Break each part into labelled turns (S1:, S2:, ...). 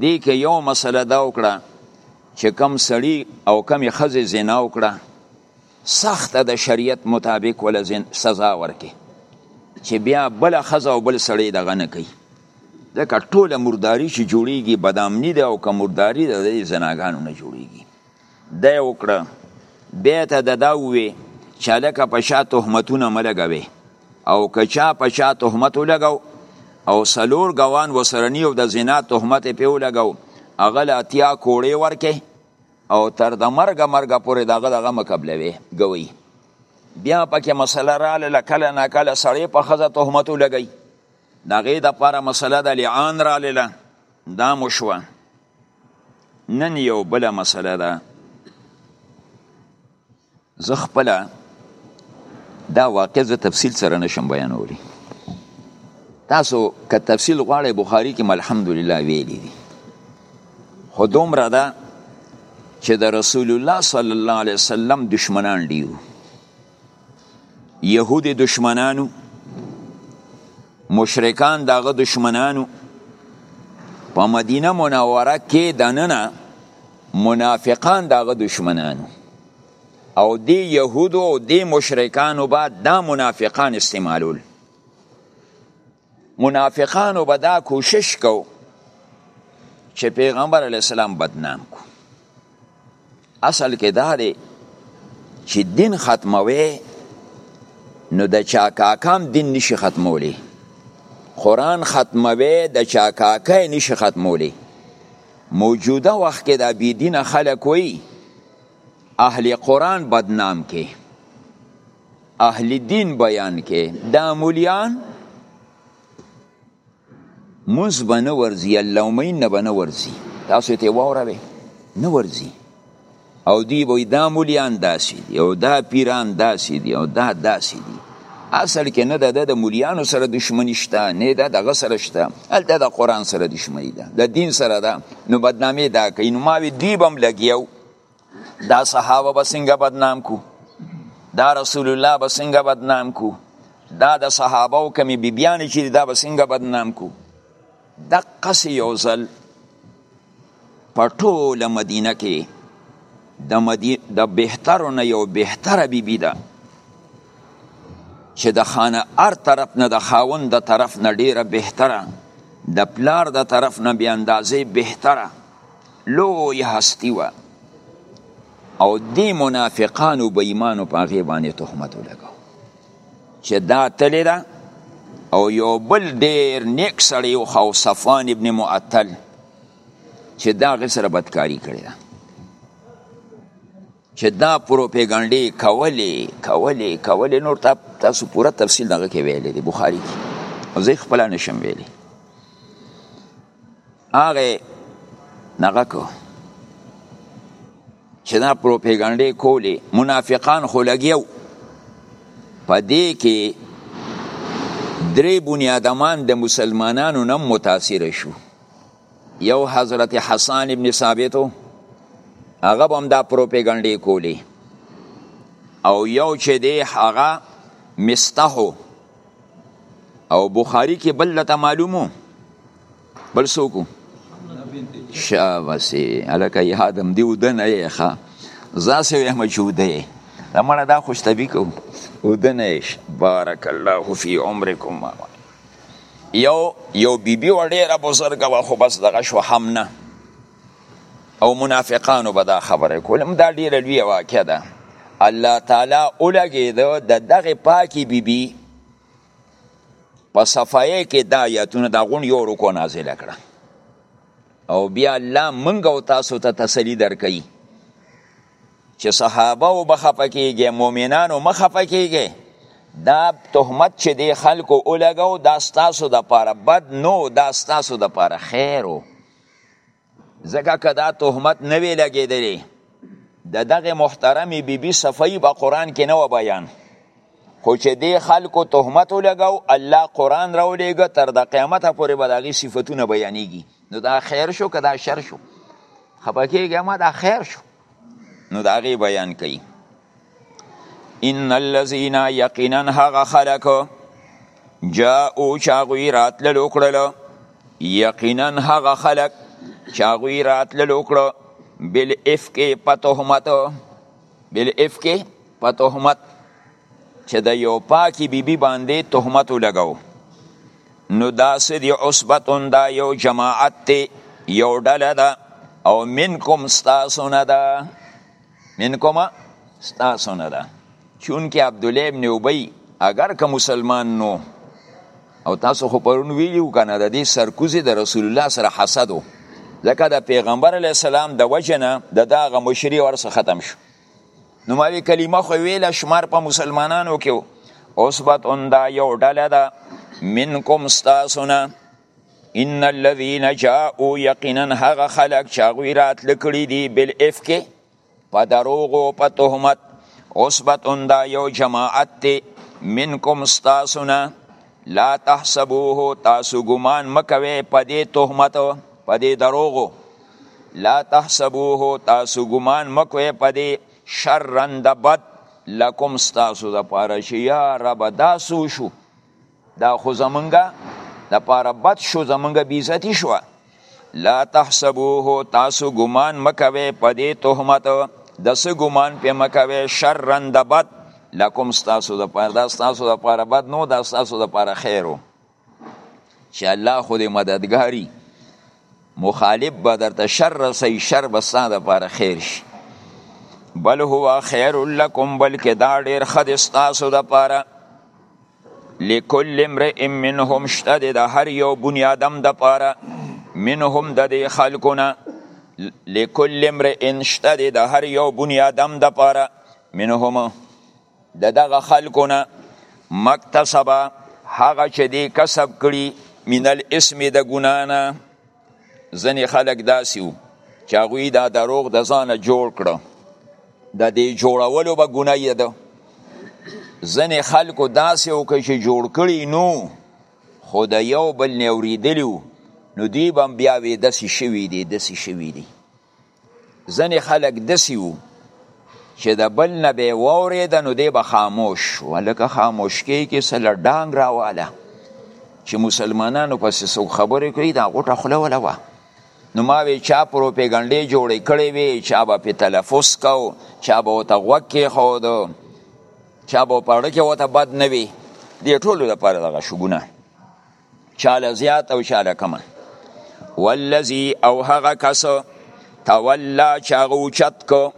S1: دې کې یو مسله دا وکړه چې کم سړی او کم خزه زنا وکړه سخت د شریعت مطابق ول سزا ورکي چې بیا بل خزه او بل سړی دغه نه کوي ځکه ټوله مرداری چې جوړیږي بدامنی ده او که مرداری ده د زناګانو نه جوړیږي دی وکړه بیا ته د دا ووی چې هلکه په شا تهمتونه مه لګوې او که چا په شا تهمت ولګو او څلور ګوان ورسره نی او د زنا تهمت یې پې ولګو هغه له اتیا کوړې ورکې او تر د مرګه مرګه پورې د هغه دغه مه قبلوې ګوی بیا پکې مسله راله له کله نا کله سړی په ښځه تهمت ولګوي د هغې دپاره مسله د لعان راله دا مو شوه نن یو بل مسله ده زه خپل دا واقع زه تفصیل سره نشم بیانولی تاسو که تفصیل غواړی بخاری کې الحمدلله ویلی دي خو دومره ده چې د رسول الله صلی الله علیه وسلم دشمنان دیو يهود دشمنانو مشرکان داغه دشمنانو په مدینه منوره کې دننه منافقان داغه دشمنانو او دی يهودو او دی مشرکانو بعد دا منافقان استعمالول منافقانو به دا کوشش کو چې پیغمبر علی السلام بدنام کو اصل کې دا دی چې دین ختموي نو د چا کاکام دین نشي ختمولی قرآن ختموي د چا کاکای نشي ختمولی موجوده وخت کې دا بی دین خلک وي اهل قرآن بدنام کې اهل دین بیان کې دا مولیان منز به نه ورځي اللومین نه به نه ورځي تاسو ته واوروي نه ورځي او دی وای دا مولیان داسې دي او دا پیران داسې دي او دا داسې دي اصل کې نه د د مولیانو سره دښمنی شته نه د دغه سره شته هلته د قرآن سره دښمنی ده د دین سره ده نو بدنامي دا کوي نو ما وی دی بم لګیو دا صحابه به څنګه بدنام کو دا رسول الله به څنګه بدنام کو دا د صحابه او کمی بیبیان چې دا به څنګه بدنام کو د قص یو ځل په ټوله مدینه کې د مدی د بهترو نه یو بهتره بیبي بی ده چې د خانه ار طرف نه د خاون د طرف نه ډیره بهتره د پلار د طرف نه بیا اندازې بهتره لوی هستی وه او دی منافقانو به ایمانو په هغې باندې تهمت ولګاو چې دا تلې ده او یو بل ډیر نیک سړی و خو صفوان ابن معطل چې دا غي سره بدکاری کړی ده چې دا پروپاګاندا کولې کولې کولې نور تاسو پوره تفصیل دغه کې ویلې دی بخاری کې زه خپل نشم ویلې هغه نغه کو چې دا پروپاګاندا کولی منافقان خو لګیو په دې کې درې بنیادمان د مسلمانانو نه متاثر شو یو حضرت حسان ابن ثابت هغه هم دا پروپاګاندا کولی او یو چې دی هغه مستحو او بخاری کې بل لته معلومو بل سوکو شابسي الکه یادم دی ودنه یې ښه زاسې وهم چې وده لمړه دا خوش طبي کو ودنه یې بارک الله فی عمرکم ماما یو یو بیبي وړې را بزرګه وه خو بس دغه شو هم نه او منافقانو به دا خبره کولم دا ډیره لوی واقع ده الله تعالی اولګیدو د دغه پاکي بیبي بی په صفایه کې دا آیاتونه دا غون یو رکو نازل کړه او بیا الله منګ او تاسو ته تسلی درکړي چې صحابه او بخپکیږي مؤمنانو مخپکیږي دا تهمت چې دی خلکو اولګو دا ستاسو د پاره بد نو دا ستاسو د پاره خیر وو ځکه که دا تهمت نه وی لګېدلی د دغه محترمې بیبي بی صفایي به قرآن کې نه و بیان خو چې دې خلکو تهمت ولګاو الله قرآن راولېږه تر د قیامته پورې به د هغې صفتونه بیانېږي نو دا خیر شو که دا شر شو خفه کېږه ما دا خیر شو نو د هغې بیان کوي ان الذين يقينا هغه خلق جاءو چاغوی راتلل وکړل یقینا هغه خلق چاغوی راتلل وکړل بل افک پتهمت بل افک پتهمت چې د یو پاکی بیبي بی باندې تهمت ولګو نو دا سدی عصبتون دا یو جماعت تی یو ډله ده او منکم ستاسو نه ده منکم ستاسو نه ده چونکه عبدالله ابن ابی اگر که مسلمان نو او تاسو خو پرون ویلو کنه د دې سرکوزي د رسول الله سره حسدو ځکه د پیغمبر علی السلام د وجنه د داغه مشری ورسره ختم شو نو ما وی کلمه خو ویله شمار په مسلمانانو کې اوسبت ان دا یو ډله ده منکم ستاسونه ان الذين جاءوا یقینا هغه خلق چې هغوی راتله کړي دي بالافک په دروغو په تهمت اوسبت ان دا یو جماعت دی منکم ستاسونه لا تحسبوه تاسو ګمان مکوي په دې تهمت په دې دروغو لا تحسبوه تاسو ګمان مکوئ په دې شرا د بد لکم ستاسو د پاره چې یا رب دا سو شو دا خو زمونږه د پاره بد شو زمونږه بیزتی شو لا تحسبوه تاسو ګمان مکوي په دې تهمت د څه ګمان په مکوي شرا د بد لکم ستاسو د پاره دا ستاسو د پاره بد نو دا ستاسو د پاره خیرو چې الله خو دې مددګاری مخالف به درته شر رسي شر به ستا دپاره خیر شي بل هو خیر لکم بلکې دا ډېر ښه دی ستاسو دپاره لکل امرئ منهم شته دی د هر یو بني آدم دپاره منهم د دې خلکو نه لکل امرئ شته دی د هر یو بني آدم دپاره منهم د دغه خلکو نه مکتسبه هغه چې دی کسب کړي من الاسم د ګنا نه ځینې خلک داسې وو چې هغوی دا دروغ د ځانه جوړ کړه د دې جوړولو به ګناه یې ده ځینې خلکو داسې وکړي چې جوړ کړي نو خو د یو بل نه اورېدلي نو دوی به هم بیا وې داسې شوي دي داسې شوي دي ځنې خلک دسی وو چې د بل نه به وورېده نو دی به خاموش شو هلکه خاموش کېږي څه له ډانګ راواله چې مسلمانانو پسې څوک خبرې کوي دا غوټه خوله وله وه نو ما وی چا پروپیګنډې جوړې کړې وي چا به پې تلفظ کو چا به ورته غوږ کېښود چا به په اړه کې ورته بد نه وي دې ټولو لپاره دغه شګونه چاله زیات او چاله کمه والذي او هغه کس تولا چاغه اوچت کو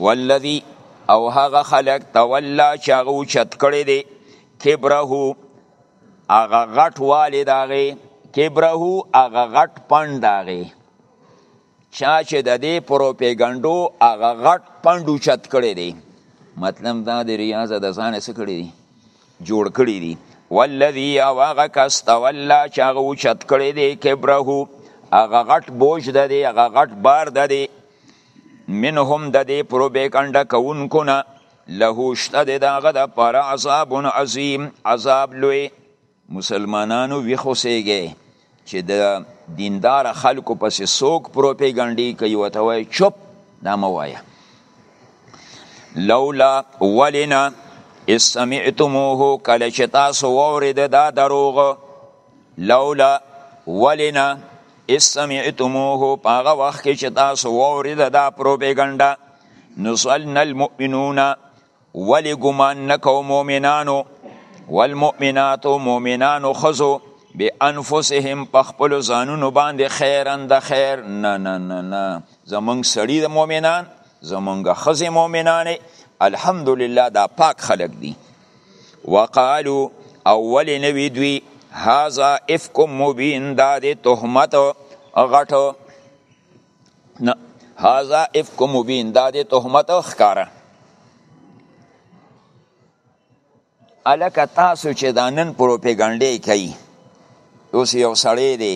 S1: والذي او هغه خلق تولا چاغه اوچت کړي دي کبره هغه غټ والي داغه کبره هغه غټ پند داغه چا چې د دې پروپیګنډو هغه غټ پندو چت کړی دی مطلب دا دی ریاضه د ځان څه کړی دی جوړ کړی دی والذي هغه کس تولا چې هغه اوچت کړی دی کبره هغه غټ بوج ده دی هغه غټ بار ده دی منهم د دې پروپیګنډه کوونکو نه له شته د هغه د پر عذاب عظیم عذاب لوی مسلمانانو ویښ اوسیږئ چې د دیندار خلکو پسې څوک پروپیګنډي کوي ورته وایي چپ دا مه وایه لولا ولنا اسمعتموه کله چې تاسو واورید دا دروغ لولا ولنا اسمعتموه په هغه وخت کې چې تاسو واورید دا پروپیګنډا نسلنا المؤمنون ولی ګمان نکو مؤمنانو والمؤمنات مؤمنانو خزو بانفسهم په خپل ځانونو باندې خیرن د خیر نه نه نه نه زمونږ سړی د مؤمنان زمونږ خزه مؤمنانې الحمدلله دا پاک خلق دي وقالو اول نوی دوی هاذا افکم مبین دا د تهمت غټو نه هاذا افک مبین دا د تهمت ښکاره الکه تاسو چې دا نن پروپیګنډې کوي اوس یو سړی دی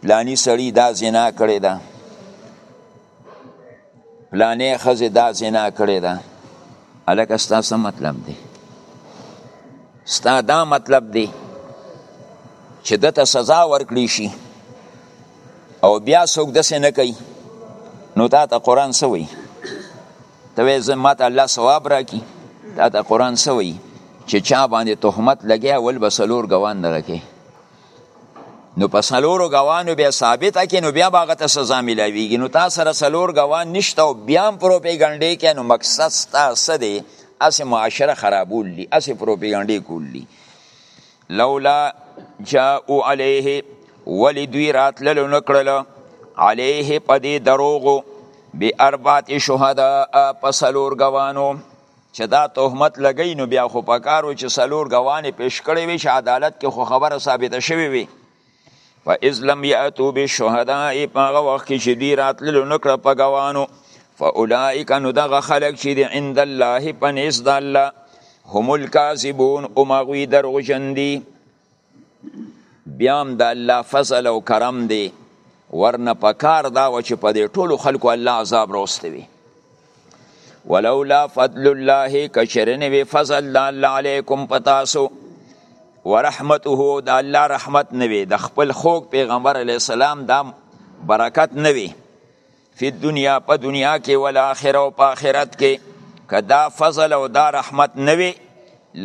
S1: پلانی سړی دا زنا کړی ده پلانې ښځې دا زنا کړی ده الکه ستا څه مطلب دی ستا دا مطلب دی چې دته سزا ورکړی شي او بیا څوک داسې نه کوي نو تا ته قرآن څه وایي ته وایې زه ماته الله ثواب راکړي تا ته قرآن څه وایي چې چا باندې تهمت لګیا اول به څلور ګوان دغه کوي نو په څلورو ګوانو بیا ثابته کې نو بیا به هغه ته سزا میلاویږي نو تا سره څلور ګوان نشته او بیا هم پروپیګنډې کې نو مقصد ستا څه دی هسې معاشره خرابول دي هسې پروپیګنډې کول دي لولا جاءو علیه ولی دوی راتللو نکړل علیه پدی دروغو بی اربات شهداء پسلور گوانو چې دا تهمت لګی نو بیا خو پکارو چې سلور گوانې پیش کړی وي چې عدالت کې خو خبره ثابته شوی وي فاذ لم یاتو بالشهداء پاغه وخت کې چې دوی راتللو نکړه په ګوانو فاولائک نو دغه خلق چې دی عند الله پنيز د الله هم الكاذبون او مغوی دروغجن دي بیا هم د الله فضل او کرم دی ورنه پکار دا و چې په دې ټولو خلکو الله عذاب راوستوي ولولا فضل الله کشرن وی فضل الله علیکم پتاسو ورحمته د الله رحمت نوی د خپل خوک پیغمبر علی السلام دا برکت نوی فی دنیا په دنیا کې ول اخره او په آخرت کې کدا فضل او دا رحمت نوی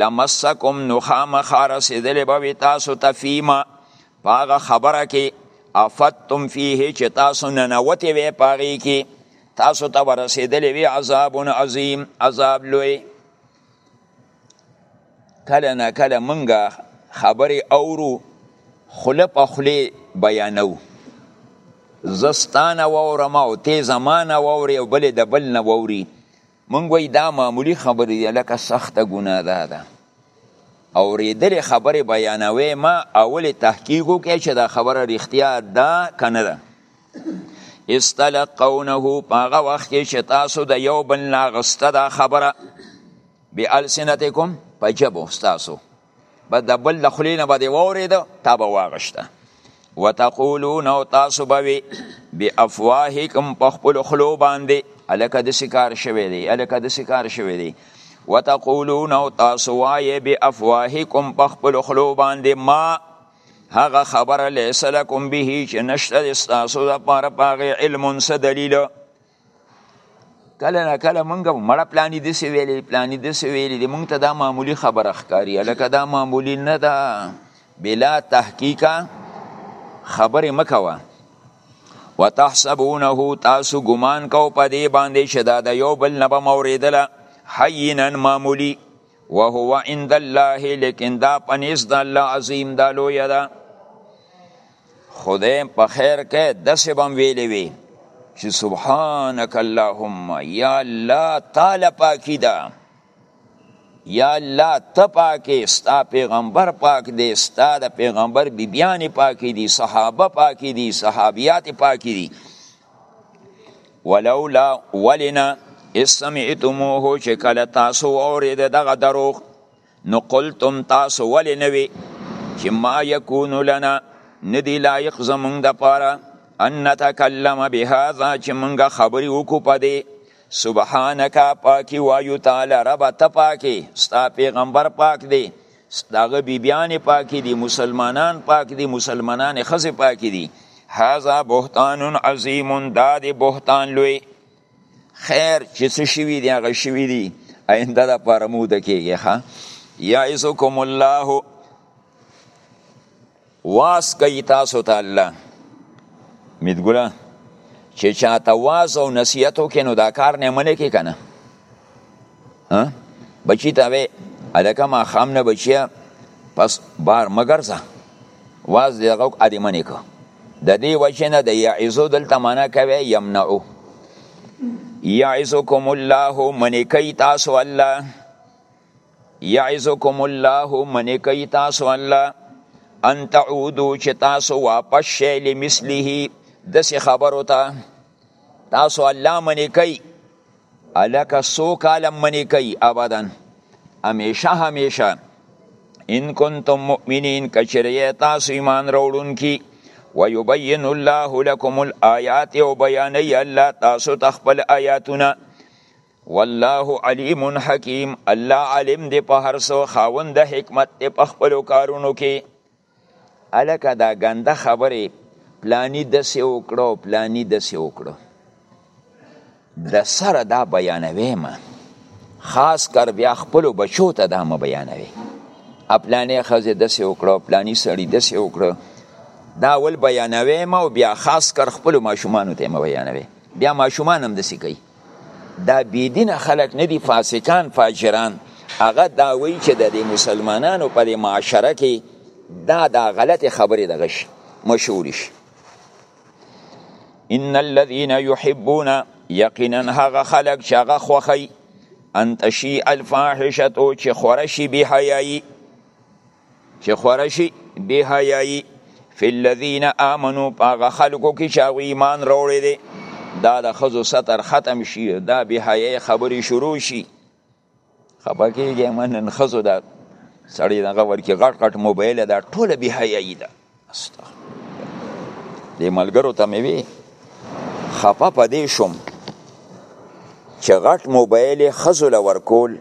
S1: لمسکم نخام خارس دل بوی تاسو تفیما پاغه خبره کې افتم فيه چې تاسو ننوتې وې پاغي کې تاسو ته ورسېدلې وی عذاب عظیم عذاب لوی کله نه کله منګه خبرې اورو خله په خله بیانو زستانه وورم او تی زمانه ووري او بل د بل نه ووري مونږ وای دا معمولی خبرې دی لکه سخته ګناه ده ده اوریدلې خبرې بیانوي ما اول تحقیق وکړي چې دا خبره رښتیا ده کنه ده استلقونه هغه وخت چې تاسو د یو بل نه غسته دا خبره به السنتکم پجبو تاسو به د بل د خلی نه به دی وورید تا به واغشته وتقولون او تاسو به وی بی افواهکم په خپل خلو باندې الکه د سکار شوی دی الکه د سکار شوی دی وتقولون او تاسو وای بی افواهکم په خپل خلو باندې ما هغه خبر لیس لکم به چې نشته تاسو د پاره پاغه علم څه دلیل کله نه کله مونږ مړه پلانی د سی ویلې پلانی د سی ویلې د مونږ ته دا معمولی خبره ښکاری لکه دا معمولی نه ده بلا تحقیقا خبره مکوه وتحسبونه تاسو ګمان کو په دې باندې چې دا د یو بل نه به موریدله حینا معمولی وهو عند الله لیکن دا پنیز د الله عظیم دا لوی ده خدای په خیر کې داسې به هم ویلې وي چې سبحانک اللهم یا الله تعالی پاکی ده یا الله ته پاکې ستا پیغمبر پاک دی ستا د پیغمبر بیبیانې پاکې دي صحابه پاکې دي صحابیات پاکې دي ولولا ولنا اسمعتموه چې کله تاسو اورید دغه دروغ نو قلتم تاسو ولی نوی چې ما یکون لنا ندی لایق زمونږ د پاره ان نتکلم بهذا چې مونږه خبرې وکړو په دې سبحانك پاکي وایو تعالی رب ته پاکي ستا پیغمبر پاک دی داغه بیبیان پاکي دي مسلمانان پاک دي مسلمانان خزه پاکي دي هاذا بهتان عظیم دا دی بهتان لوی خیر چې څه شوي دي هغه شوي دي آینده د پاره مو د کېږي ښه یعظکم الله واس کوي تاسو ته الله میدګله چې چاته واز او نصیحت وکړي نو دا کار نه عملي کې که نه ها بچی ته وې الکه ما خام نه بچیا پس بار مگر ځه واز دی غو ادي منی کو د دې وجه نه د یعزو دلته معنا کوي یمنعو یعزکم الله منی کوي تاسو الله یعزکم الله منی کوي تاسو الله ان تعودو چې تاسو واپس شئ لمثله دسې خبرو ته تاسو الله منی کوي الکه سو کاله منی کوي ابدا همیشه همیشه ان کنتم مؤمنین کچریه تاسو ایمان راوړونکي ويبين الله لكم الآيات او بیانې الله تاسو ته خپل آیاتونه والله علیم حکیم الله علم دی په هر څه خاوند حکمت دی په خپل کارونو کې هلکه دا ګنده خبرې پلانی دسې وکړو پلانی دسې وکړو د سره دا بیانوي ما خاص کر بیا خپل بچو ته دا ما بیانوي خپلانې خزه د سې وکړو خپلانی سړی د سې وکړو دا ول بیانوي ما او بیا خاص کر خپل ماشومان ته ما بیانوي بیا ماشومان هم د سې کوي دا بيدینه خلک نه دي فاسقان فاجران هغه دا وایي چې د مسلمانانو په دې معاشره کې دا دا غلطې خبرې دغه شي مشهور شي ان الذين يحبون یقینا هغه خلک چې هغه خوخی ان تشی الفاحشه چې خورشي به حیاي چې خورشي بی حیايي فی الذین آمنو پاغه خلکو کې چې هغه ایمان راوړی دی دا د خزو ستر ختم شي دا بی حیايي خبرې شروع شي خپکیږي منن خزو دا سړی دغه ورکی غټ غټ موبایل دا ټوله بی حیايي ده دې ملګرو ته مې وی خپه پدې شوم چې غټ موبایل خزل ورکول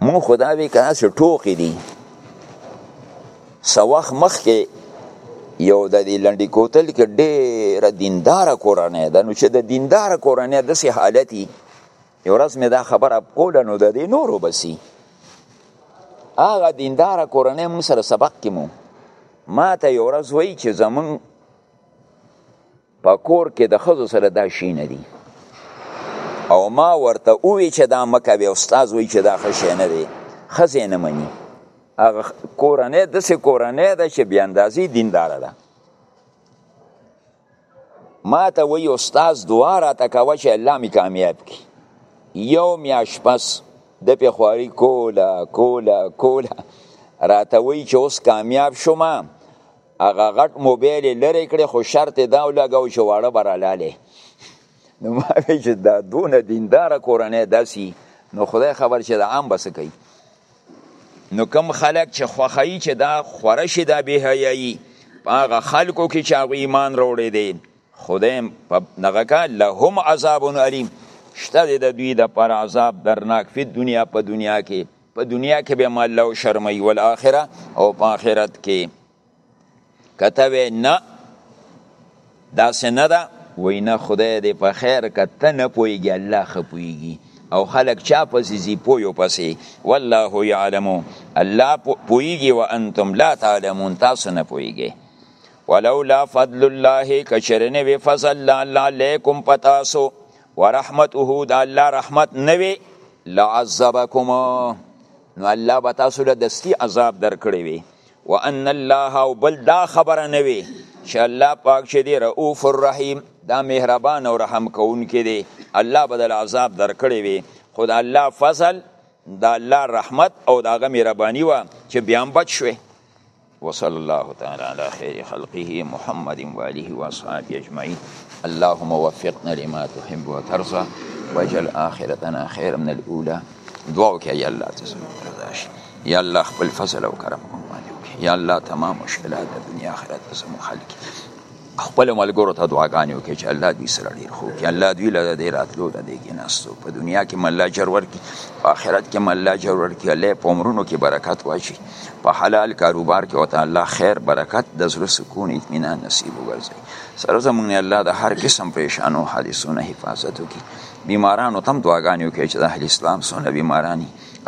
S1: مون خدا وی کنه چې ټوکی دي سوخ مخ کې یو د دې لنډی کوتل کې ډېر دیندار کورنۍ ده نو چې د دیندار کورنۍ د سه حالتي یو ورځ مې دا خبره کوله نو د دې نورو بسی هغه دیندار کورنۍ مون سره سبق کې مو ما ته یو ورځ وایي چې زمون په کور کې د خزو سره دا شي نه دي او ما ورته وی چې دا مکه به استاد وی چې دا خشه نه دی خزه نه مني هغه کورنۍ د سه کورنۍ د چې بیا اندازي دیندار ده ما ته وی استاد دعا را ته کوه چې الله می کامیاب کی یو میاش پس د په خواري کوله کوله کوله را ته وی چې اوس کامیاب شوم هغه غټ موبایل لری کړی خو شرط دا لګاو چې واړه برالاله نو ما وی چې دا دونه دیندار کورنۍ داسي نو خدای خبر چې دا عام بس کوي نو کم خلک چې خوخی چې دا خورشي دا به حیايي هغه خلکو کې چې هغه ایمان وروړي دي خدای په دغه کا لهم عذاب الیم شته د دوی د پر عذاب درناک په دنیا په دنیا کې په دنیا کې به مال او شرمای ول اخره او په آخرت کې کته وی نه داسې نه ده وی نه خدای دې په خیر که ته نه پوهېږي الله ښه پوهېږي او خلک چا پسې ځي پویو پسې والله یعلم الله پوهېږي و انتم لا تعلمون تاسو نه پوهېږئ ولولا فضل الله کچرنه وی فضل الله علیکم پتاسو ورحمته د الله رحمت نه وی لعذبکم نو الله به تاسو له دستی عذاب درکړی وی وان الله او بل دا خبره نه وي چې الله پاک چې دی رؤوف الرحیم دا مهربان او رحم کوونکی دی الله بدل عذاب درکړي وي خو دا الله فضل دا الله رحمت او دا غمی ربانی وا چې بیا هم بچ شوي وصلى الله تعالى على خير خلقه محمد وآله وأصحابه أجمعين اللهم وفقنا لما تحب وترضى واجعل آخرتنا خير من الأولى دعوك يا الله تسلم یا الله خپل فضل او کرم مونږ باندې وکړي یا الله تمام مشکلات د دنیا آخرت ته زموږ حل کړي خپل ملګرو ته دعاګانې وکړي چې الله دوی سره ډېر ښه وکړي الله دوی له دې راتلو د دې کېناستو په دنیا کې مو الله اجر ورکړي په آخرت کې مو الله اجر ورکړي الله یې په عمرونو کې برکت واچي په حلال کاروبار کې ورته الله خیر برکت د زړه سکون اطمینان نصیب وګرځوي سره زموږ نه الله د هر قسم پریشانو حادثو نه حفاظت وکړي بیمارانو ته هم دعاګانې وکړي چې د اهل اسلام څونه بیماران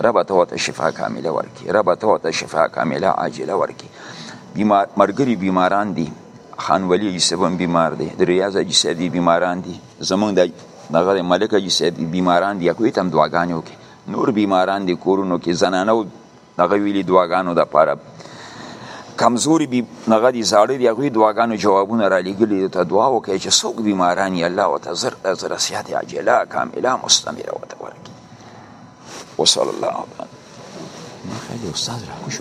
S1: رب ته ته شفا کامله ورکی رب ته ته شفا کامله عاجله ورکی بیمار مرګری بیماران دي خان ولی یوسفم بیمار دي د ریاض اجي صاحب بیماران دي زمونږ د دغه ملک اجي صاحب بیماران دي کوی تم دعاګانې وکي نور بیماران دي کورونو کې زنانو دغه ویلي دعاګانو د پاره کمزوري بي نغه دي زاړه دي هغه دعاګانو جوابونه را لګلي ته دعا وکړي چې څوک بیماران یې الله وتعالى زر زر صحت عاجله کامله مستمره وته ورکړي وصلی الله علیه